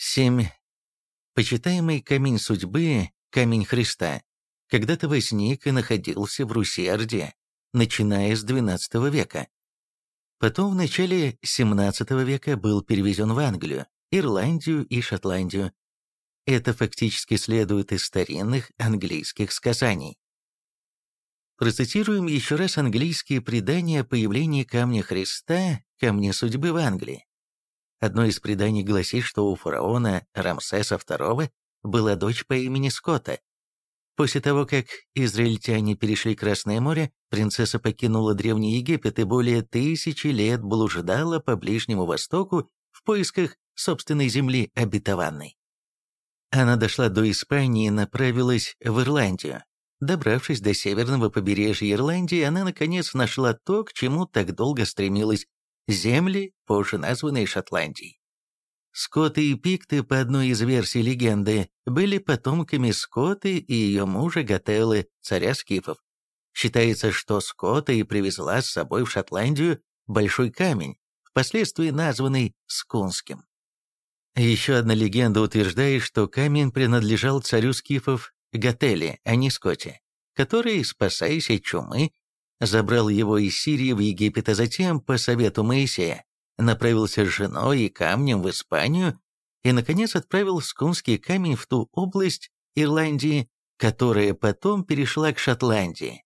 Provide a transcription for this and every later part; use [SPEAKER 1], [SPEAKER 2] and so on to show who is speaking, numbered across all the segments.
[SPEAKER 1] 7. Почитаемый камень судьбы, камень Христа, когда-то возник и находился в Руси-Орде, начиная с XII века. Потом в начале XVII века был перевезен в Англию, Ирландию и Шотландию. Это фактически следует из старинных английских сказаний. Процитируем еще раз английские предания о появлении камня Христа, камня судьбы в Англии. Одно из преданий гласит, что у фараона Рамсеса II была дочь по имени Скота. После того, как израильтяне перешли Красное море, принцесса покинула Древний Египет и более тысячи лет блуждала по Ближнему Востоку в поисках собственной земли обетованной. Она дошла до Испании и направилась в Ирландию. Добравшись до северного побережья Ирландии, она наконец нашла то, к чему так долго стремилась – земли, позже названные Шотландией. Скоты и пикты, по одной из версий легенды, были потомками Скоты и ее мужа Гателлы, царя скифов. Считается, что Скота и привезла с собой в Шотландию большой камень, впоследствии названный Скунским. Еще одна легенда утверждает, что камень принадлежал царю скифов Гателе, а не Скотте, который, спасаясь от чумы, забрал его из Сирии в Египет, а затем, по совету Моисея, направился с женой и камнем в Испанию и, наконец, отправил скунский камень в ту область Ирландии, которая потом перешла к Шотландии.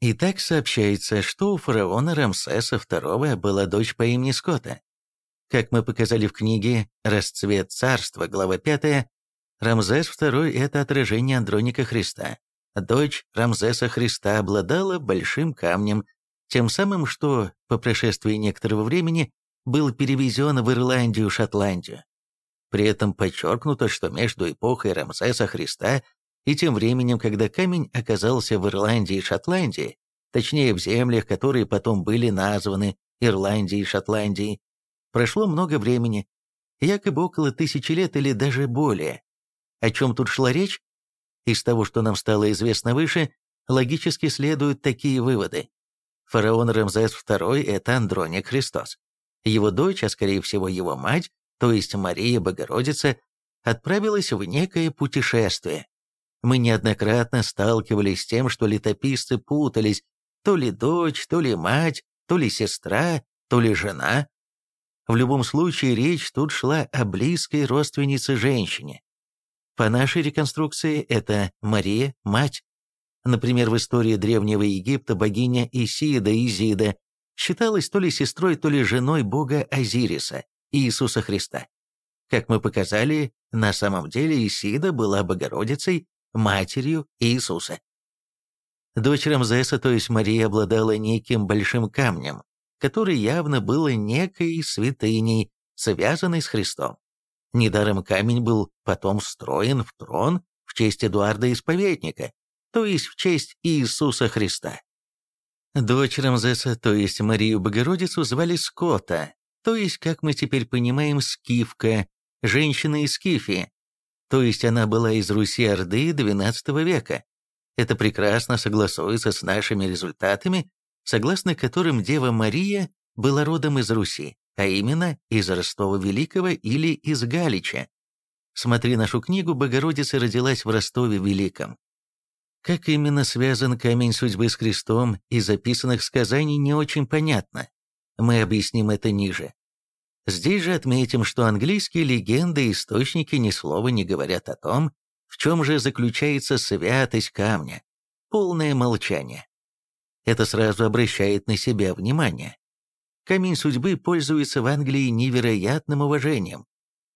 [SPEAKER 1] И так сообщается, что у фараона Рамсеса II была дочь по имени Скота. Как мы показали в книге «Расцвет царства», глава 5, Рамзес II – это отражение Андроника Христа. Дочь Рамзеса Христа обладала большим камнем, тем самым, что по прошествии некоторого времени был перевезен в Ирландию, Шотландию. При этом подчеркнуто, что между эпохой Рамзеса Христа и тем временем, когда камень оказался в Ирландии и Шотландии, точнее в землях, которые потом были названы Ирландией и Шотландией, прошло много времени, якобы около тысячи лет или даже более. О чем тут шла речь? Из того, что нам стало известно выше, логически следуют такие выводы. Фараон Рамзес II – это Андроник Христос. Его дочь, а скорее всего его мать, то есть Мария Богородица, отправилась в некое путешествие. Мы неоднократно сталкивались с тем, что летописцы путались, то ли дочь, то ли мать, то ли сестра, то ли жена. В любом случае речь тут шла о близкой родственнице женщине. По нашей реконструкции это Мария, мать. Например, в истории Древнего Египта богиня Исида Изида считалась то ли сестрой, то ли женой бога Азириса, Иисуса Христа. Как мы показали, на самом деле Исида была Богородицей, матерью Иисуса. Дочь Рамзеса, то есть Мария, обладала неким большим камнем, который явно был некой святыней, связанной с Христом. Недаром камень был потом встроен в трон в честь Эдуарда Исповедника, то есть в честь Иисуса Христа. Дочь Рамзеса, то есть Марию Богородицу, звали Скота, то есть, как мы теперь понимаем, Скифка, женщина из Скифии, то есть она была из Руси-Орды XII века. Это прекрасно согласуется с нашими результатами, согласно которым Дева Мария была родом из Руси а именно из Ростова Великого или из Галича. Смотри нашу книгу «Богородица родилась в Ростове Великом». Как именно связан камень судьбы с крестом из записанных сказаний не очень понятно. Мы объясним это ниже. Здесь же отметим, что английские легенды и источники ни слова не говорят о том, в чем же заключается святость камня. Полное молчание. Это сразу обращает на себя внимание. Камень судьбы пользуется в Англии невероятным уважением.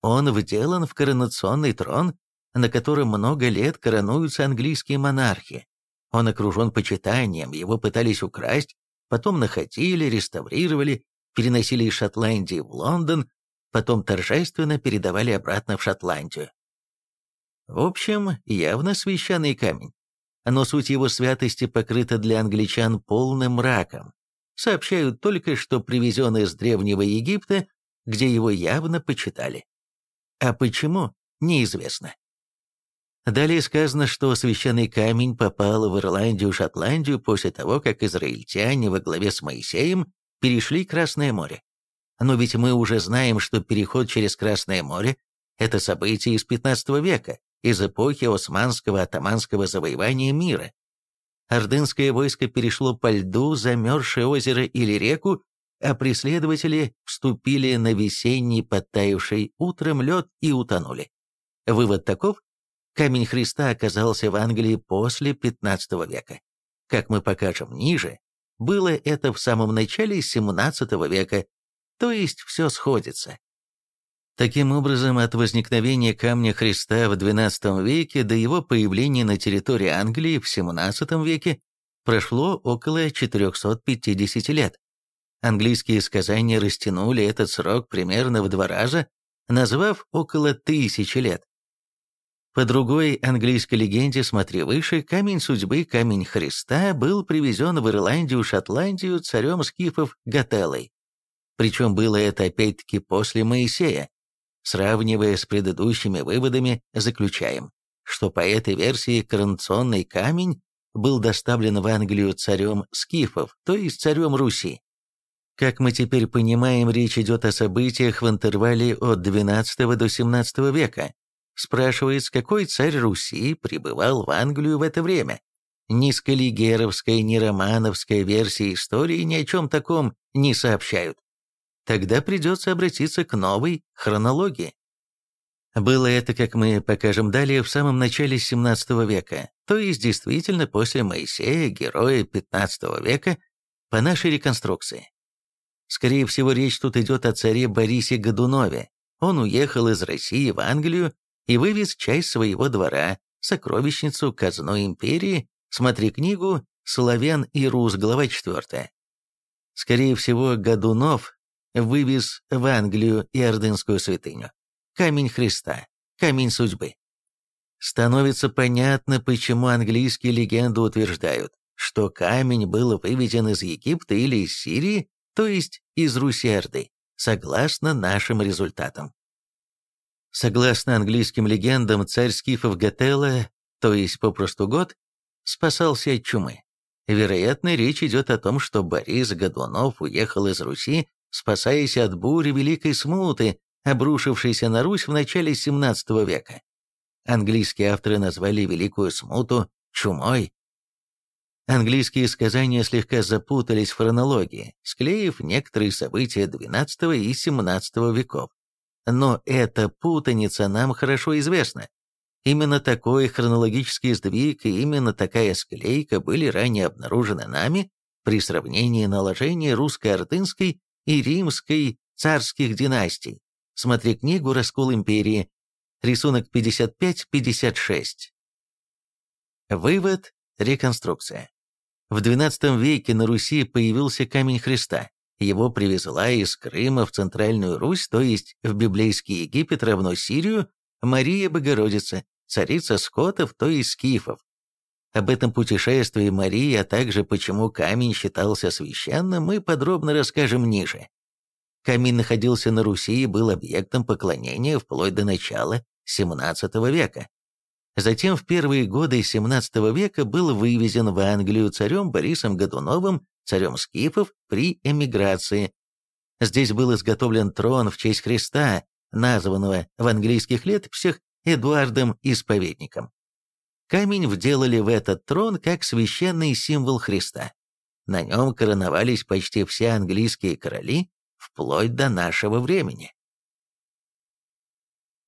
[SPEAKER 1] Он вделан в коронационный трон, на котором много лет коронуются английские монархи. Он окружен почитанием, его пытались украсть, потом находили, реставрировали, переносили из Шотландии в Лондон, потом торжественно передавали обратно в Шотландию. В общем, явно священный камень, но суть его святости покрыта для англичан полным мраком сообщают только, что привезен из Древнего Египта, где его явно почитали. А почему, неизвестно. Далее сказано, что священный камень попал в Ирландию, Шотландию после того, как израильтяне во главе с Моисеем перешли Красное море. Но ведь мы уже знаем, что переход через Красное море Это событие из XV века, из эпохи османского атаманского завоевания мира. Ордынское войско перешло по льду замерзшее озеро или реку, а преследователи вступили на весенний подтаявший утром лед и утонули. Вывод таков, камень Христа оказался в Англии после XV века. Как мы покажем ниже, было это в самом начале XVII века, то есть все сходится. Таким образом, от возникновения камня Христа в XII веке до его появления на территории Англии в XVII веке прошло около 450 лет. Английские сказания растянули этот срок примерно в два раза, назвав около тысячи лет. По другой английской легенде, смотри выше, камень судьбы, камень Христа, был привезен в Ирландию, Шотландию царем скифов Гателлой. Причем было это опять-таки после Моисея, Сравнивая с предыдущими выводами, заключаем, что по этой версии коронационный камень был доставлен в Англию царем скифов, то есть царем Руси. Как мы теперь понимаем, речь идет о событиях в интервале от XII до XVII века. Спрашивается, какой царь Руси пребывал в Англию в это время? Ни скаллигеровская, ни романовская версии истории ни о чем таком не сообщают тогда придется обратиться к новой хронологии. Было это, как мы покажем далее, в самом начале 17 века, то есть действительно после Моисея, героя 15 века, по нашей реконструкции. Скорее всего, речь тут идет о царе Борисе Годунове. Он уехал из России в Англию и вывез часть своего двора, сокровищницу, казну империи, смотри книгу «Славян и Рус», глава 4. Скорее всего, Годунов вывез в Англию и Ордынскую святыню. Камень Христа, камень судьбы. Становится понятно, почему английские легенды утверждают, что камень был выведен из Египта или из Сирии, то есть из Руси-Орды, согласно нашим результатам. Согласно английским легендам, царь скифов Гателла, то есть попросту год, спасался от чумы. Вероятно, речь идет о том, что Борис Годунов уехал из Руси спасаясь от бури Великой Смуты, обрушившейся на Русь в начале XVII века. Английские авторы назвали Великую Смуту чумой. Английские сказания слегка запутались в хронологии, склеив некоторые события XII и XVII веков. Но эта путаница нам хорошо известна. Именно такой хронологический сдвиг и именно такая склейка были ранее обнаружены нами при сравнении наложения русско-артынской и римской царских династий. Смотри книгу «Раскол империи», рисунок 55-56. Вывод, реконструкция. В XII веке на Руси появился камень Христа. Его привезла из Крыма в Центральную Русь, то есть в библейский Египет равно Сирию, Мария Богородица, царица скотов, то есть скифов. Об этом путешествии Марии, а также почему камень считался священным, мы подробно расскажем ниже. Камень находился на Руси и был объектом поклонения вплоть до начала XVII века. Затем в первые годы XVII века был вывезен в Англию царем Борисом Годуновым, царем скифов, при эмиграции. Здесь был изготовлен трон в честь Христа, названного в английских летописях Эдуардом Исповедником. Камень вделали в этот трон как священный символ Христа. На нем короновались почти все английские короли вплоть до нашего времени.